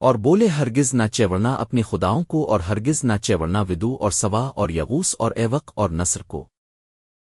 اور بولے ہرگز نہ چیورنا اپنی خداؤں کو اور ہرگز نہ چیورنا ودو اور سوا اور یغوس اور ایوق اور نصر کو۔